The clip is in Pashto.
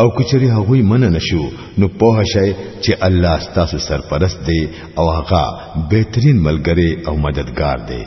او کچری هغوی من نشو نو پوه شئ چې الله ستاسو سرپرست دی او هغه بهترین ملګری او مددگار دی